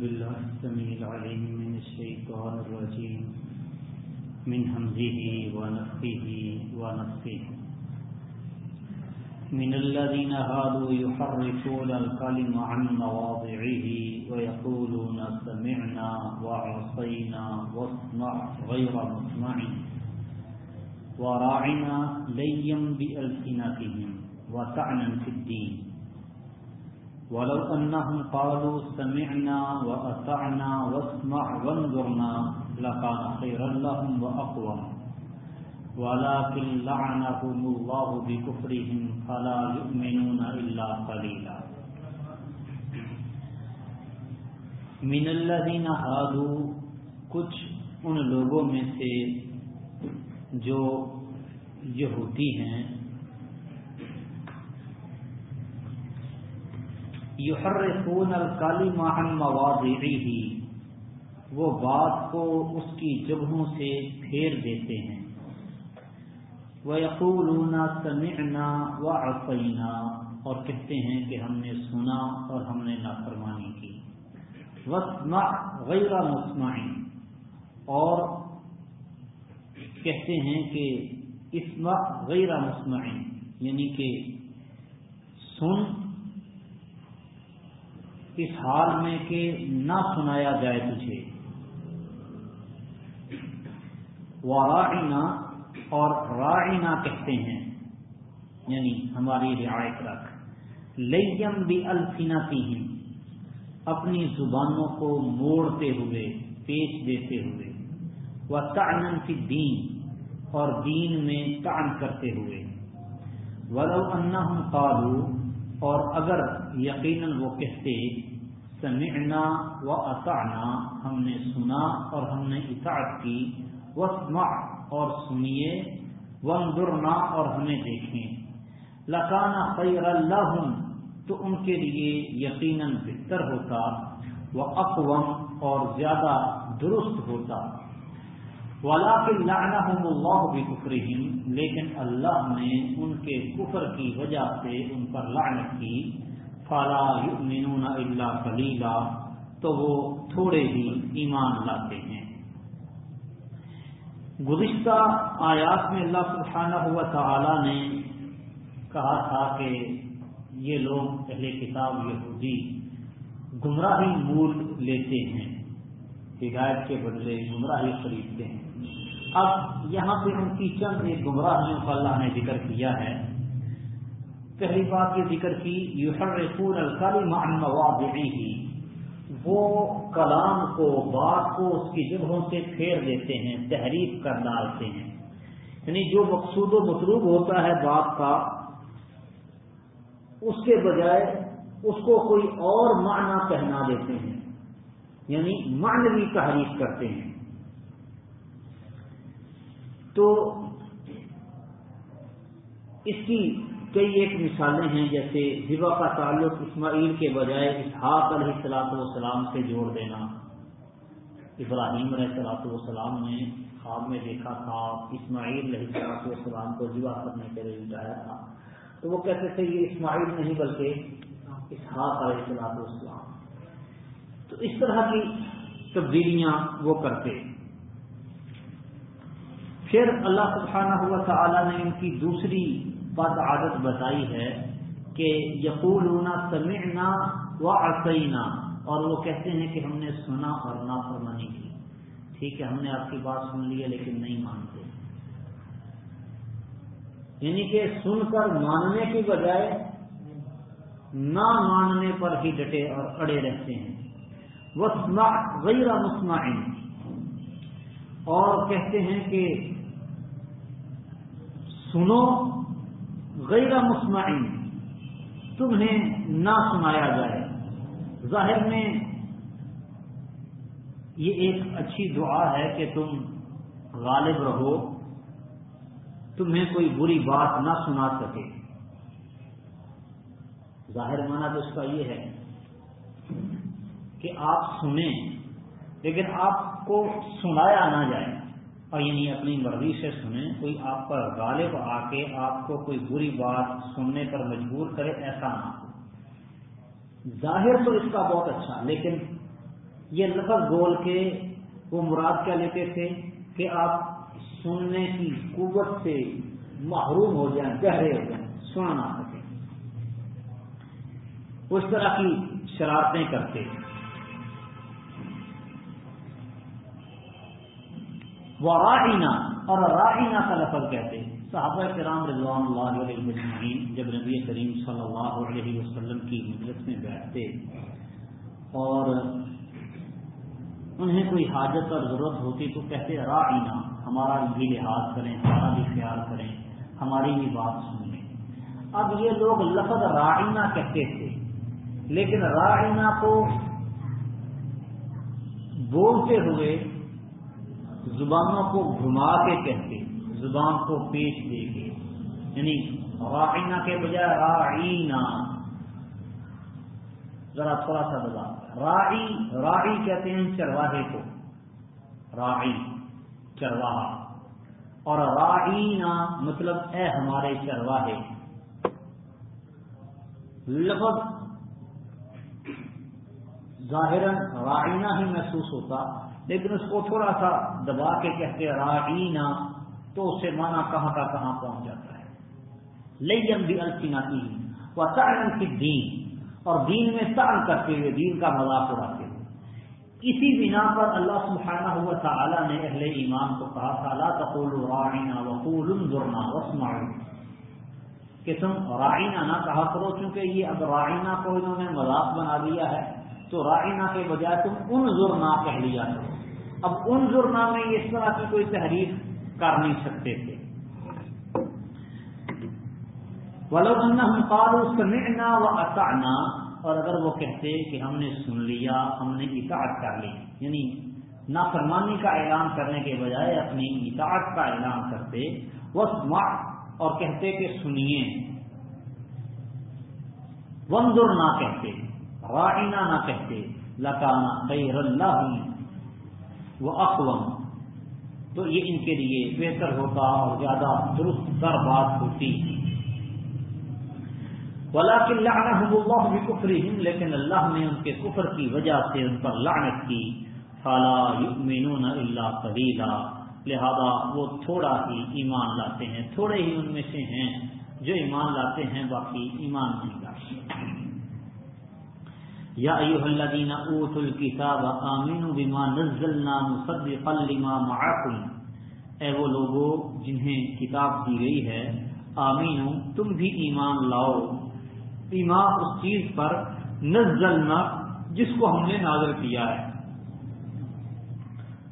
بالله السميع العليم من الشيطان الرجيم. من همزه ونفخه ونفخه. من الذين هادوا يحرفون الكلم عن مواضعه ويقولون سمعنا وعصينا واسمع غير مسمع وراعنا ليا بألسنتهم وطعنا في الدين. ولو أنهم قالوا سمعنا وأطعنا واسمع وانظرنا لكان خيرا لهم وأقوم. ولكن لعنهم الله بكفرهم فلا يؤمنون إلا قليلا. من الذين هادوا کچھ ان لوگوں میں سے جو یہودی ہیں یحرفون الکلم عن مواضعه، وہ بات کو اس کی جگہوں سے پھیر دیتے ہیں۔ وَيَقُولُونَ سَمِعْنَا وَعَصَيْنَا، اور کہتے ہیں کہ ہم نے سنا اور ہم نے نافرمانی کی۔ وَاسْمَعْ غَيْرَ مُسْمَعٍ، اور کہتے ہیں کہ اسمع غیر مسمعین یعنی کہ سن اس حال میں کہ نہ سنایا جائے تجھے۔ وراعنا اور راعنا کہتے ہیں۔ یعنی ہماری رعایت رکھ۔ لیم بھی الفینتی اپنی زبانوں کو موڑتے ہوئے پیش دیتے ہوئے۔ وہ تعین فی دین اور دین میں تعن کرتے ہوئے۔ ولو انہم قالو اور اگر یقیناً وہ کہتے سمعنا و اطعنا، ہم نے سنا اور ہم نے اطاعت کی وسمع اور سنیے، وانظرنا اور ہمیں دیکھیں۔ لکانا خیر اللہم تو ان کے لیے یقیناً بہتر ہوتا وہ اقوام اور زیادہ درست ہوتا۔ ولاکن لعنہم اللہ بکفرہم لیکن اللہ نے ان کے کفر کی وجہ سے ان پر لعنت کی۔ فلا یؤمنون الا قلیلا تو وہ تھوڑے ہی ایمان لاتے ہیں۔ گزشتہ آیات میں اللہ سبحانہ ہوا تعالی نے کہا تھا کہ یہ لوگ اہل کتاب یہودی گمراہی مول لیتے ہیں۔ ہدایت کے بدلے گمراہی خریدتے ہیں۔ اب یہاں پہ ان کی چند ایک گمراہیوں کا اللہ نے ذکر کیا ہے۔ پہلی بات یہ ذکر کی، یحرفون الکلم عن مواضعه وہ کلام کو، بات کو اس کی جگہوں سے پھیر دیتے ہیں، تحریف کر ڈالتے ہیں۔ یعنی جو مقصود و مطلوب ہوتا ہے بات کا، اس کے بجائے اس کو کوئی اور معنی پہنا دیتے ہیں۔ یعنی معنوی تحریف کرتے ہیں۔ تو اس کی کئی ایک مثالیں ہیں، جیسے ذبا کا تعلق اسماعیل کے بجائے اسحاق علیہ السلاط والسلام سے جوڑ دینا۔ ابراہیم علیہ السلاط والسلام نے خواب میں دیکھا تھا، اسماعیل علیہ السلاط والسلام کو ذبح کرنے کے لیے اٹھایا تھا۔ تو وہ کہتے تھے، یہ اسماعیل نہیں بلکہ اسحاق علیہ السلاط والسلام۔ تو اس طرح کی تبدیلیاں وہ کرتے۔ پھر اللہ سبحانہ ہوا تعالی نے ان کی دوسری بات عادت بتائی ہے کہ یقول سمعنا و عصینا اور وہ کہتے ہیں کہ ہم نے سنا اور نافرمانی کی۔ ٹھیک ہے، ہم نے آپ کی بات سن لی ہے لیکن نہیں مانتے۔ یعنی کہ سن کر ماننے کی بجائے نہ ماننے پر ہی ڈٹے اور اڑے رہتے ہیں۔ وہ غیر مسمعین، اور کہتے ہیں کہ سنو، غیر مسمعین، تمہیں نہ سنایا جائے۔ ظاہر میں یہ ایک اچھی دعا ہے کہ تم غالب رہو، تمہیں کوئی بری بات نہ سنا سکے۔ ظاہر مانا تو اس کا یہ ہے کہ آپ سنیں، لیکن آپ کو سنایا نہ جائے۔ اور یعنی اپنی مرضی سے سنیں، کوئی آپ پر غالب آ کے آپ کو کوئی بری بات سننے پر مجبور کرے، ایسا نہ ہو۔ ظاہر تو اس کا بہت اچھا لیکن یہ لفظ بول کے وہ مراد کیا لیتے تھے؟ کہ آپ سننے کی قوت سے محروم ہو جائیں گہرے ہو جائیں، سنا نہ سکیں۔ اس طرح کی شرارتیں کرتے وہ رائنا اور رائنا کا لفظ کہتے صحابہ کرام رضوان اللہ علیہ وسلم جب نبی کریم صلی اللہ علیہ وسلم کی مجلس میں بیٹھتے اور انہیں کوئی حاجت اور ضرورت ہوتی تو کہتے رائنا ہمارا بھی لحاظ کریں، ہمارا بھی خیال کریں، ہماری بھی بات سنیں۔ اب یہ لوگ لفظ رائنا کہتے تھے، لیکن رائنا کو بولتے ہوئے زبانوں کو گھما کے کہتے، زبان کو پیش دے کے یعنی رائنا کے بجائے رائنا ذرا تھوڑا سا دبا رائی رائی کہتے ہیں چرواہے کو۔ رائی چرواہا۔ اور رائنا مطلب اے ہمارے چرواہے۔ لفظ ظاہر رائنا ہی محسوس ہوتا۔ لیکن اس کو تھوڑا سا دبا کے کہتے رائنا تو اسے مانا کہاں کا کہاں پہنچ جاتا ہے۔ لیم بھی الفیناتی وہ تعلق کی دین اور دین میں تعل کرتے ہوئے، دین کا مذاق اڑاتے ہوئے۔ اسی بنا پر اللہ سبحانہ ہوا تعالیٰ نے اہل ایمان کو کہا تھا لا تقول رائنا وقول انظرنا واسمعوا کہ تم رائنا نہ کہا کرو کیونکہ یہ اب رائنا کو انہوں نے مذاق بنا دیا ہے۔ تو رائنا کے بجائے تم ان انظرنا کہہ لیا کرو۔ اب ان انظرنا میں اس طرح کی کوئی تحریر کر نہیں سکتے تھے۔ ولو ہم قالوا سمعنا واطعنا اور اگر وہ کہتے کہ ہم نے سن لیا، ہم نے اطاعت کر لی یعنی نافرمانی کا اعلان کرنے کے بجائے اپنی اطاعت کا اعلان کرتے وسمع اور کہتے کہ سنیے۔ وانظر نہ کہتے۔ رائنا نہ کہتے، لکانا خیر اللہ وہ اقوام تو یہ ان کے لیے بہتر ہوتا اور زیادہ درست در بات ہوتی۔ ولا اللہ بھی کفری لیکن اللہ نے ان کے کفر کی وجہ سے ان پر لعنت کی۔ فلا یؤمنون الا قلیلا، لہذا وہ تھوڑا ہی ایمان لاتے ہیں، تھوڑے ہی ان میں سے ہیں جو ایمان لاتے ہیں، باقی ایمان نہیں لاتے۔ یا ایوہ الذین اوتوا الكتاب آمنوا بما نزلنا مصدقا لما معکم۔ اے وہ لوگوں جنہیں کتاب دی گئی ہے، آمینو، تم بھی ایمان لاؤ۔ ایمان اس چیز پر نزلنا جس کو ہم نے نازل کیا ہے۔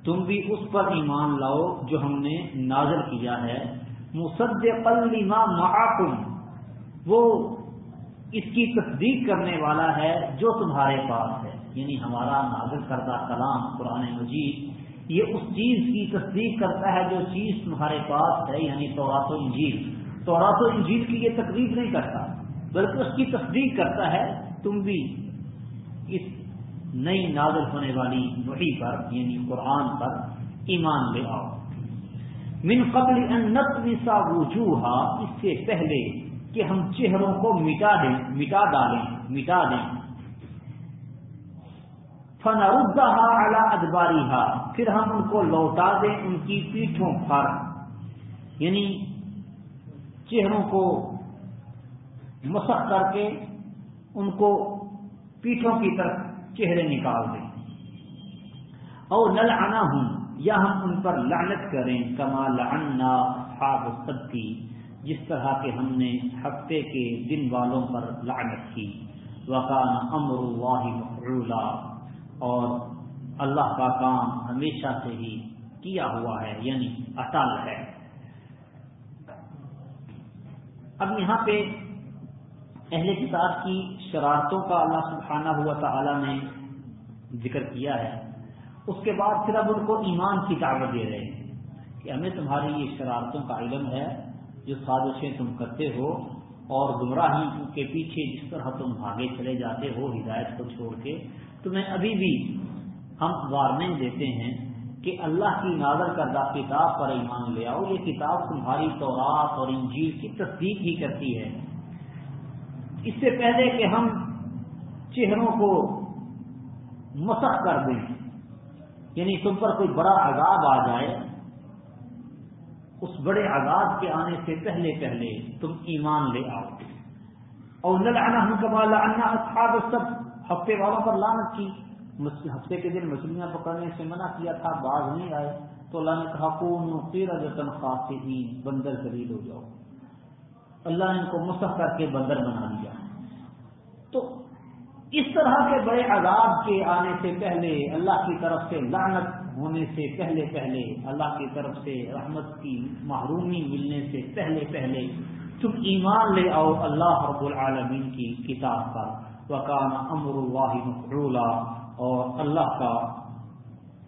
تم بھی اس پر ایمان لاؤ جو ہم نے نازل کیا ہے۔ مصدقا لما معکم۔ وہ اس کی تصدیق کرنے والا ہے جو تمہارے پاس ہے۔ یعنی ہمارا نازل کردہ کلام قرآن مجید، یہ اس چیز کی تصدیق کرتا ہے جو چیز تمہارے پاس ہے یعنی تورات و انجیل۔ تورات و انجیل کی یہ تقریب نہیں کرتا، بلکہ اس کی تصدیق کرتا ہے تم بھی اس نئی نازل ہونے والی وحی پر یعنی قرآن پر ایمان لے آؤ۔ من قبل ان نقصا وجوہا، اس سے پہلے کہ ہم چہروں کو مٹا دیں، مٹا ڈالیں، مٹا دیں۔ فن اعلی ادباری پھر ہم ان کو لوٹا دیں ان کی پیٹھوں پر۔ یعنی چہروں کو مسق کر کے ان کو پیٹھوں کی طرف چہرے نکال دیں۔ اور نل آنا ہوں یا ہم ان پر لعنت کریں، کما لعنا اصحاب کی جس طرح کے ہم نے ہفتے کے دن والوں پر لعنت کی۔ وقان امر اللہ مفعولا۔ اور اللہ کا کام ہمیشہ سے ہی کیا ہوا ہے یعنی اٹل ہے۔ اب یہاں پہ اہل کتاب کی شرارتوں کا اللہ سبحانہ ہوا تعالی نے ذکر کیا ہے۔ اس کے بعد پھر اب ان کو ایمان کی دعوت دے رہے ہیں کہ ہمیں تمہاری یہ شرارتوں کا علم ہے۔ جو سازشیں تم کرتے ہو اور گمراہی کے پیچھے جس طرح تم بھاگے چلے جاتے ہو، ہدایت کو چھوڑ کے، تمہیں ابھی بھی ہم وارننگ دیتے ہیں کہ اللہ کی نازر کردہ کتاب پر ایمان لے آؤ۔ یہ کتاب تمہاری تورات اور انجیل کی تصدیق ہی کرتی ہے۔ اس سے پہلے کہ ہم چہروں کو مسخ کر دیں یعنی تم پر کوئی بڑا عذاب آ جائے اس بڑے عذاب کے آنے سے پہلے پہلے تم ایمان لے آؤ۔ اور نلانا کمال اصحاب سب ہفتے والوں پر لانت کی۔ ہفتے کے دن مچھلیاں پکڑنے سے منع کیا تھا، باز نہیں آئے۔ تو اللہ نے کہا کون تیرہ جتن بندر خرید ہو جاؤ۔ اللہ نے ان کو مسخ کر کے بندر بنا دیا۔ تو اس طرح کے بڑے عذاب کے آنے سے پہلے اللہ کی طرف سے لعنت ہونے سے پہلے پہلے اللہ کی طرف سے رحمت کی محرومی ملنے سے پہلے پہلے تم ایمان لے آؤ اللہ رب العالمین کی کتاب پر۔ وکان امر اللہ مفرولا اور اللہ کا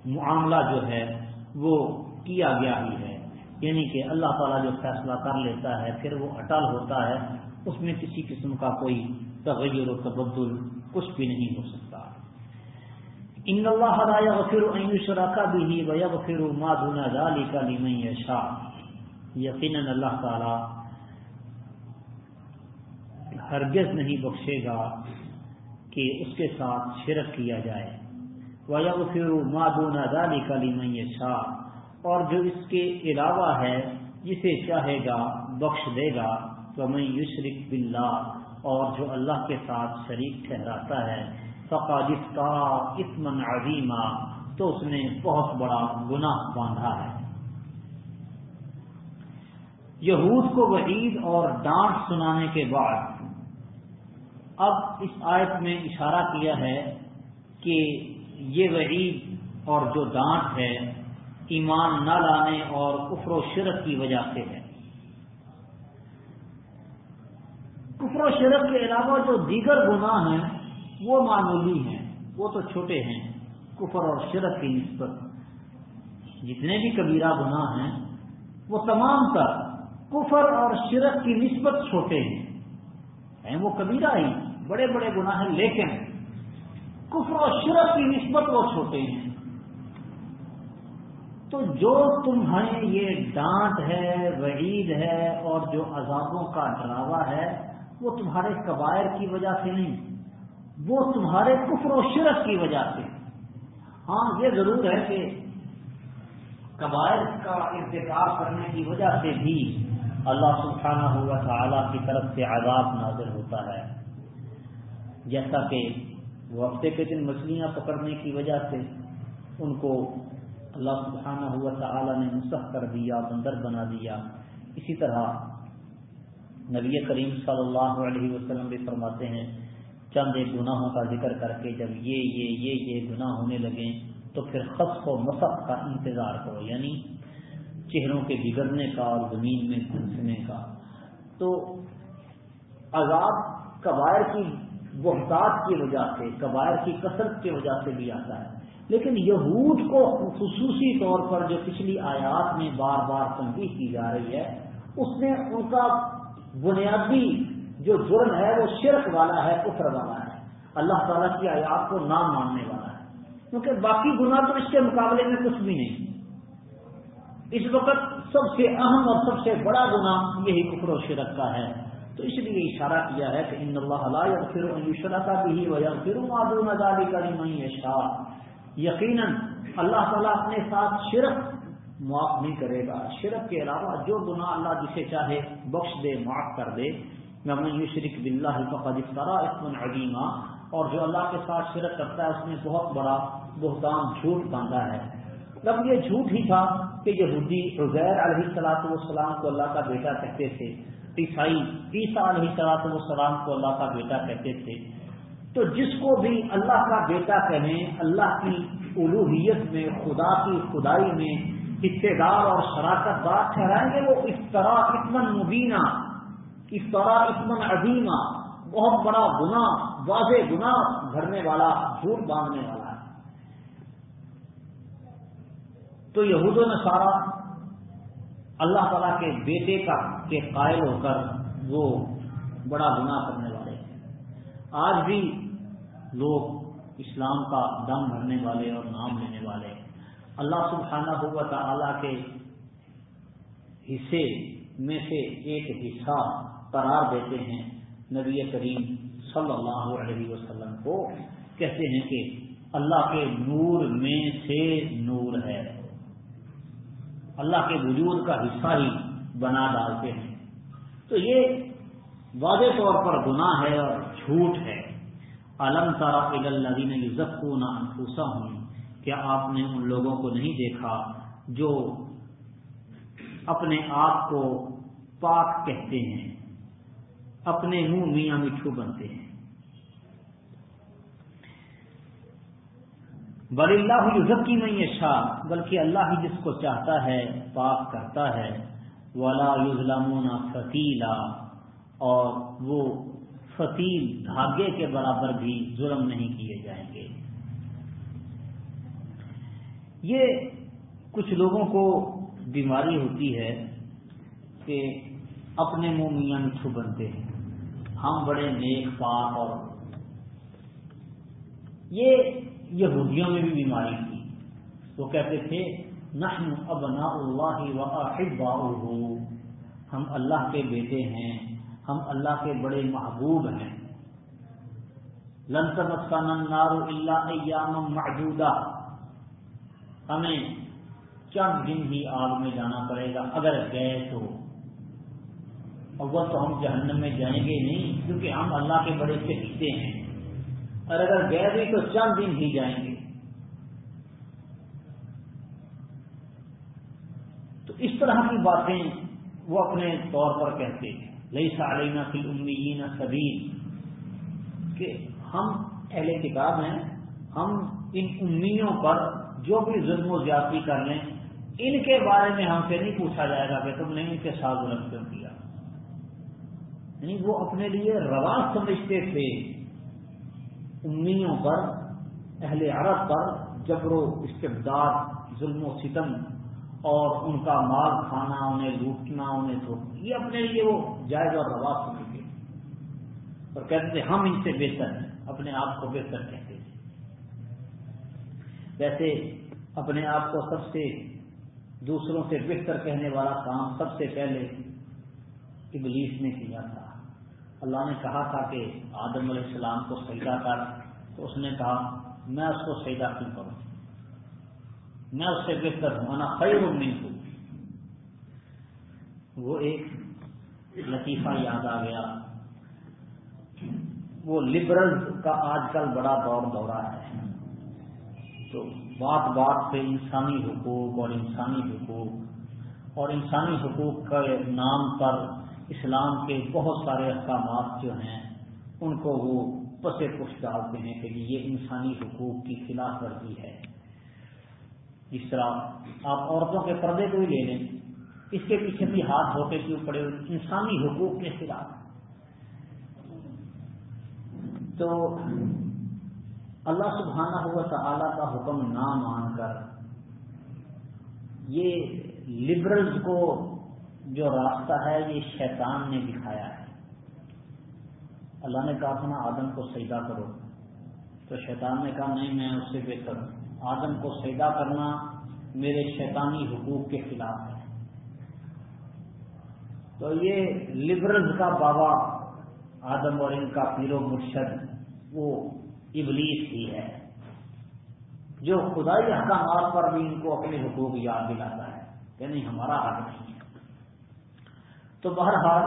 معاملہ جو ہے وہ کیا گیا ہی ہے۔ یعنی کہ اللہ تعالیٰ جو فیصلہ کر لیتا ہے پھر وہ اٹل ہوتا ہے۔ اس میں کسی قسم کا کوئی تغیر و تبدل کچھ بھی نہیں ہو سکتا۔ ان اللہ غفر شرا کا بھی ویا غفر مادنا ڈالی کا لیمئی شاہ یقیناً اللہ تعالی ہرگز نہیں بخشے گا کہ اس کے ساتھ شرک کیا جائے۔ ویا غفر مادنا ڈالی کا لیمئی شاہ اور جو اس کے علاوہ ہے جسے چاہے گا بخش دے گا۔ تو میں یشرک بلّہ اور جو اللہ کے ساتھ شریک ٹھہراتا ہے۔ فقادف کا اسمن عظیمہ، تو اس نے بہت بڑا گناہ باندھا ہے۔ یہود کو وعید اور ڈانٹ سنانے کے بعد، اب اس آیت میں اشارہ کیا ہے کہ یہ وعید اور جو ڈانٹ ہے، ایمان نہ لانے اور کفر و شرک کی وجہ سے ہے۔ کفر و شرک کے علاوہ جو دیگر گناہ ہیں وہ معمولی ہیں، وہ تو چھوٹے ہیں، کفر اور شرک کی نسبت۔ جتنے بھی کبیرہ گناہ ہیں، وہ تمام تر کفر اور شرک کی نسبت چھوٹے ہیں۔ ہیں وہ کبیرہ ہی، بڑے بڑے گناہ ہیں، لیکن کفر و شرک کی نسبت وہ چھوٹے ہیں۔ تو جو تمہیں یہ ڈانٹ ہے، وعید ہے اور جو عذابوں کا ڈراوا ہے، وہ تمہارے قبائر کی وجہ سے نہیں۔ وہ تمہارے کفر و شرک کی وجہ سے۔ ہاں یہ ضرور ہے کہ قبائل کا انتظار کرنے کی وجہ سے بھی اللہ سبحانہ ہوا تعالی کی طرف سے عذاب نازل ہوتا ہے۔ جیسا کہ وہ ہفتے کے دن مچھلیاں پکڑنے کی وجہ سے ان کو اللہ سبحانہ ہوا تعالی نے مسخ کر دیا، بندر بنا دیا۔ اسی طرح نبی کریم صلی اللہ علیہ وسلم بھی فرماتے ہیں چند ایک گناہوں کا ذکر کر کے جب یہ یہ یہ یہ گناہ ہونے لگیں تو پھر خصف و مسق کا انتظار کرو یعنی چہروں کے بگڑنے کا اور زمین میں گھسنے کا۔ تو عذاب قبائر کی وحدات کی وجہ سے قبائر کی کثرت کی وجہ سے بھی آتا ہے۔ لیکن یہود کو خصوصی طور پر جو پچھلی آیات میں بار بار تنقید کی جا رہی ہے، اس نے ان کا بنیادی جو جرم ہے وہ شرک والا ہے، کفر والا ہے۔ اللہ تعالیٰ کی آیات کو نام ماننے والا ہے۔ کیونکہ باقی گناہ تو اس کے مقابلے میں کچھ بھی نہیں۔ اس وقت سب سے اہم اور سب سے بڑا گناہ یہی کفر و شرک کا ہے۔ تو اس لیے اشارہ کیا ہے کہ ان اللہ پھر شرح کا بھی پھر معدون ازادی کا نہیں شاہ یقیناً اللہ تعالیٰ اپنے ساتھ شرک معاف نہیں کرے گا۔ شرک کے علاوہ جو گناہ اللہ جسے چاہے بخش دے، معاف کر دے۔ میں شرک بلّہ فقدرا اسمن علیمہ اور جو اللہ کے ساتھ شرک کرتا ہے، اس نے بہت بڑا بہتان جھوٹ باندھا ہے۔ جب یہ جھوٹ ہی تھا کہ یہودی عزیر علیہ صلاحت والسلام کو اللہ کا بیٹا کہتے تھے۔ عیسائی عیسیٰ علیہ صلاحت والسلام کو اللہ کا بیٹا کہتے تھے۔ تو جس کو بھی اللہ کا بیٹا کہیں اللہ کی الوحیت میں، خدا کی خدائی میں حصے دار اور شراکت دار ٹھہرائیں گے، وہ اس طرح اتمن مبینہ اس طرح اتمن عظیمہ، بہت بڑا گنا واضح گنا بھرنے والا، جھوٹ باندھنے والا ہے۔ تو یہود و نصارہ، اللہ تعالیٰ کے بیٹے کا کے قائل ہو کر وہ بڑا گناہ کرنے والے آج بھی لوگ اسلام کا دم بھرنے والے اور نام لینے والے اللہ سبحانہ ہوا تعالی کے حصے میں سے ایک حصہ قرار دیتے ہیں نبی کریم صلی اللہ علیہ وسلم کو، کہتے ہیں کہ اللہ کے نور میں سے نور ہے۔ اللہ کے وجود کا حصہ ہی بنا ڈالتے ہیں۔ تو یہ واضح طور پر گناہ ہے اور جھوٹ ہے۔ علم تارا الدین یوزف نہ انفوسا ہوں کیا آپ نے ان لوگوں کو نہیں دیکھا جو اپنے آپ کو پاک کہتے ہیں؟ اپنے منہ میاں مٹھو بنتے ہیں۔ بل اللہ یوزف کی نہیں شاہ بلکہ اللہ ہی جس کو چاہتا ہے، پاک کرتا ہے۔ ولا یوزلام فتیلا اور وہ فتیل دھاگے کے برابر بھی ظلم نہیں کیے جائیں گے۔ یہ کچھ لوگوں کو بیماری ہوتی ہے کہ اپنے منہ میاں مٹھو بنتے ہیں۔ ہم بڑے نیک پاک اور یہ یہودیوں میں بھی بیماری تھی۔ وہ کہتے تھے، نحن ابنا اللہ و احبا ہم اللہ کے بیٹے ہیں، ہم اللہ کے بڑے محبوب ہیں۔ لنسمت نارو اللہ ایام محدودہ ہمیں چند دن ہی آگ میں جانا پڑے گا۔ اگر گئے تو اور وہ تو ہم جہنم میں جائیں گے نہیں، کیونکہ ہم اللہ کے بڑے چہیتے ہیں۔ اور اگر گئے بھی تو چند دن ہی جائیں گے۔ تو اس طرح کی باتیں وہ اپنے طور پر کہتے ہیں۔ لئی سالینا فی امیین سبھی کہ ہم اہل کتاب ہیں، ہم ان امیوں پر جو بھی ظلم و زیادتی کر لیں، ان کے بارے میں ہم سے نہیں پوچھا جائے گا کہ تم نے ان کے ساتھ ظلم کیوں کیا۔ یعنی وہ اپنے لیے رواج سمجھتے تھے۔ امیوں پر، اہل عرب پر جبر و استبداد، ظلم و ستم اور ان کا مال کھانا، انہیں لوٹنا، انہیں تو یہ اپنے لیے وہ جائز اور رواج سمجھتے اور کہتے تھے، ہم ان سے بہتر ہیں، اپنے آپ کو بہتر کہتے تھے۔ ویسے اپنے آپ کو سب سے دوسروں سے بہتر کہنے والا کام سب سے پہلے ابلیس نے کیا تھا۔ اللہ نے کہا تھا کہ آدم علیہ السلام کو سجدہ کر، تو اس نے کہا، میں اس کو سجدہ کیوں کروں؟ میں اس سے بہتر ہوں خیر امید ہوں وہ ایک لطیفہ یاد آ گیا۔ وہ لبرل کا آج کل بڑا دور دورہ ہے۔ تو بات بات پہ انسانی حقوق اور انسانی حقوق، اور انسانی حقوق کے نام پر اسلام کے بہت سارے احکامات جو ہیں، ان کو وہ پسے پش ڈالتے ہیں کہ یہ انسانی حقوق کی خلاف ورزی ہے۔ جس طرح آپ عورتوں کے پردے کو ہی لے لیں، اس کے پیچھے بھی ہاتھ دھوتے کیوں پڑے؟ انسانی حقوق کے خلاف۔ تو اللہ سبحانہ ہوا تعالی کا حکم نہ مان کر یہ لبرلز کو جو راستہ ہے، یہ شیطان نے دکھایا ہے۔ اللہ نے کہا تھا نا آدم کو سیدا کرو۔ تو شیطان نے کہا، نہیں، میں اس سے بہتر ہوں۔ آدم کو سیدا کرنا میرے شیطانی حقوق کے خلاف ہے۔ تو یہ لبرلز کا بابا آدم اور ان کا پیر و مرشد، وہ ابلیس ہی ہے۔ جو خدائی احکامات پر بھی ان کو اپنے حقوق یاد دلاتا ہے، کہ نہیں، ہمارا حق نہیں ہے۔ تو بہرحال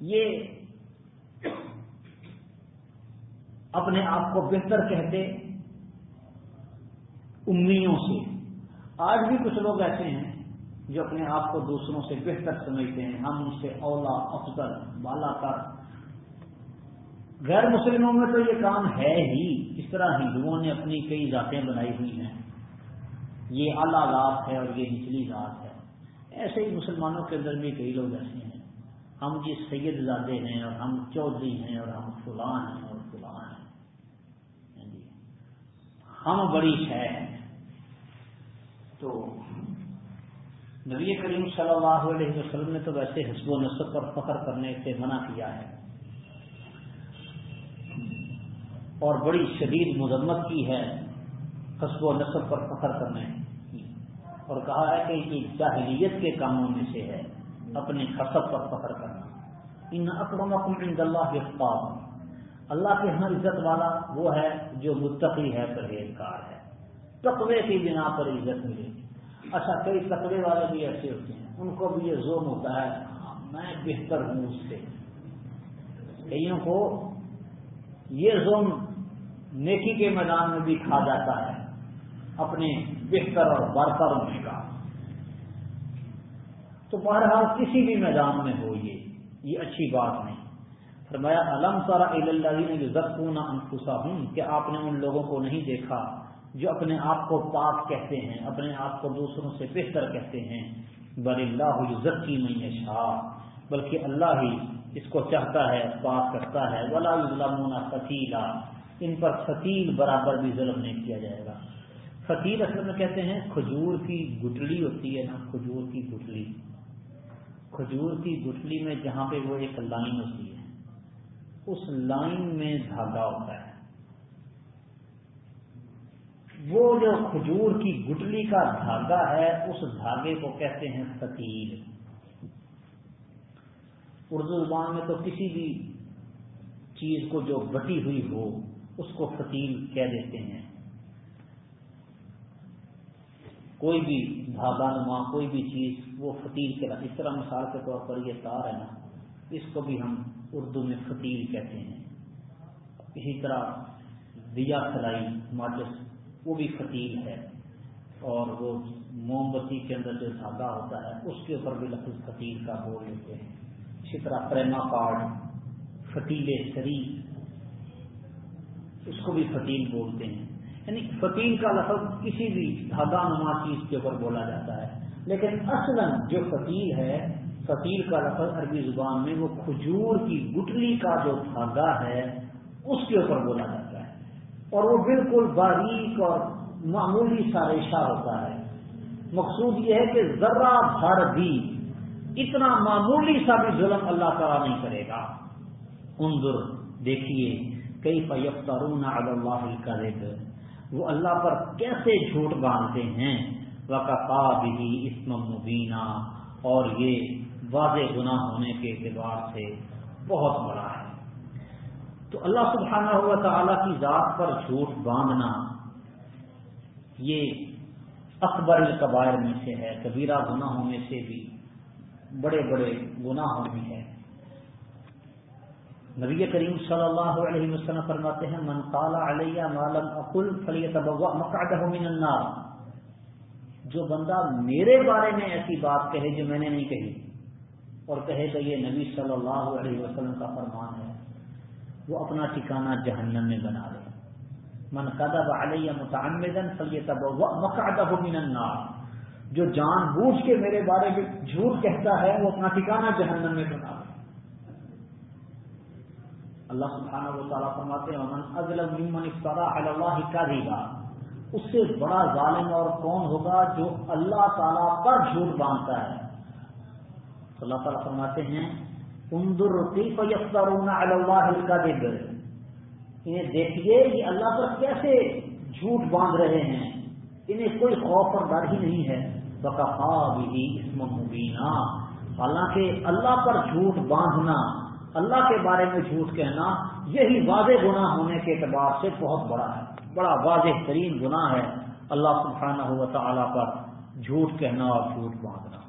یہ اپنے آپ کو بہتر کہتے امیوں سے۔ آج بھی کچھ لوگ ایسے ہیں جو اپنے آپ کو دوسروں سے بہتر سمجھتے ہیں۔ ہم ان سے اولا، افضل بالا کر غیر مسلموں میں تو یہ کام ہے ہی۔ اس طرح ہندوؤں نے اپنی کئی ذاتیں بنائی ہوئی ہیں۔ یہ اعلیٰ ذات ہے اور یہ نچلی ذات ہے۔ ایسے ہی مسلمانوں کے اندر بھی کئی لوگ ایسے ہیں۔ ہم جی سید زادے ہیں اور ہم چودھری ہیں اور ہم فلاں ہیں اور فلاں ہیں۔ ہاں جی۔ ہم بڑی شہ ہیں۔ تو نبی کریم صلی اللہ علیہ وسلم نے تو ویسے حسب و نصب پر فخر کرنے سے منع کیا ہے۔ اور بڑی شدید مذمت کی ہے حسب و نصب پر فخر کرنے۔ اور کہا ہے کہ یہ جاہلیت کے کاموں میں سے ہے اپنے حسب پر فخر کرنا۔ ان عند اللہ اللہ کے ہاں عزت والا وہ ہے جو متقی ہے پرہیزگار ہے۔ تقوی کی بنا پر عزت ملے۔ گی اچھا کئی تقوی والے بھی ایسے ہوتے ہیں۔ ان کو بھی یہ زوم ہوتا ہے ہاں، میں بہتر ہوں اس سے۔ کئیوں کو یہ زوم نیکی کے میدان میں بھی کھا جاتا ہے۔ اپنے بہتر اور برتر ہونے کا تو بہرحال کسی بھی میدان میں ہو یہ یہ اچھی بات نہیں۔ فرمایا علم سارا نے جو انفسا ہوں کہ آپ نے ان لوگوں کو نہیں دیکھا جو اپنے آپ کو پاک کہتے ہیں، اپنے آپ کو دوسروں سے بہتر کہتے ہیں۔ بل اللہ ذکی میں شاہ بلکہ اللہ ہی اس کو چاہتا ہے، پاک کرتا ہے۔ ولا ظلم فتیلا ان پر فتیل برابر بھی ظلم نہیں کیا جائے گا۔ فتیل اصل میں کہتے ہیں، کھجور کی گٹلی ہوتی ہے نا، کھجور کی گٹلی۔ کھجور کی گٹلی میں جہاں پہ وہ ایک لائن ہوتی ہے، اس لائن میں دھاگا ہوتا ہے۔ وہ جو کھجور کی گٹلی کا دھاگا ہے، اس دھاگے کو کہتے ہیں فتیل اردو زبان میں تو کسی بھی چیز کو جو بٹی ہوئی ہو، اس کو فتیل کہہ دیتے ہیں۔ کوئی بھی دھاگا نما کوئی بھی چیز وہ فتیل کے اس طرح مثال کے طور پر یہ تار ہے نا، اس کو بھی ہم اردو میں فتیل کہتے ہیں۔ اسی طرح دیا سلائی ماچس وہ بھی فتیل ہے۔ اور وہ موم بتی کے اندر جو دھاگا ہوتا ہے، اس کے اوپر بھی لفظ فتیل کا بول لیتے ہیں۔ اسی طرح پریما کارڈ فتیل سری، اس کو بھی فتیل بولتے ہیں۔ یعنی فتیل کا لفظ کسی بھی دھاگا نما چیز کے اوپر بولا جاتا ہے۔ لیکن اصلا جو فتیل ہے فتیل کا لفظ عربی زبان میں وہ کھجور کی گٹلی کا جو دھاگا ہے، اس کے اوپر بولا جاتا ہے۔ اور وہ بالکل باریک اور معمولی سا ریشہ ہوتا ہے۔ مقصود یہ ہے کہ ذرا بھر بھی اتنا معمولی سا بھی ظلم اللہ تعالیٰ نہیں کرے گا۔ اندر دیکھیے کئی پیفترون اللہ کا وہ اللہ پر کیسے جھوٹ باندھتے ہیں؟ وقفا بھی اسم مبینہ اور یہ واضح گناہ ہونے کے اعتبار سے بہت بڑا ہے۔ تو اللہ سبحانہ ہوا تعالیٰ کی ذات پر جھوٹ باندھنا یہ اکبر القبائر میں سے ہے، کبیرہ گناہوں میں سے بھی بڑے بڑے گناہوں میں ہے۔ نبی کریم صلی اللہ علیہ وسلم فرماتے ہیں، من قال علیہ مالم اقل فلیتبوا مقعدہ من النار. جو بندہ میرے بارے میں ایسی بات کہے جو میں نے نہیں کہی، اور کہے کہ یہ نبی صلی اللہ علیہ وسلم کا فرمان ہے، وہ اپنا ٹھکانہ جہنم میں بنا لے۔ من قدب علیہ متعمدن فلیتبوا مقعدہ من النار. جو جان بوجھ کے میرے بارے میں جھوٹ کہتا ہے، وہ اپنا ٹھکانہ جہنم میں بنا لے۔ اللہ سبحانہ و تعالیٰ فرماتے ہیں من ازلم ممن افترا علی اللہ کذبا اس سے بڑا ظالم اور کون ہوگا جو اللہ تعالیٰ پر جھوٹ باندھتا ہے؟ تو اللہ تعالیٰ فرماتے ہیں، انظر کیف یفترون علی اللہ الکذب انہیں دیکھیے یہ اللہ پر کیسے جھوٹ باندھ رہے ہیں۔ انہیں کوئی خوف اور ڈر ہی نہیں ہے۔ بقا بھی اسم مبینہ حالانکہ اللہ پر جھوٹ باندھنا اللہ کے بارے میں جھوٹ کہنا، یہی واضح گناہ ہونے کے اعتبار سے بہت بڑا ہے۔ بڑا واضح ترین گناہ ہے۔ اللہ سبحانہ و تعالیٰ پر جھوٹ کہنا اور جھوٹ باندھنا۔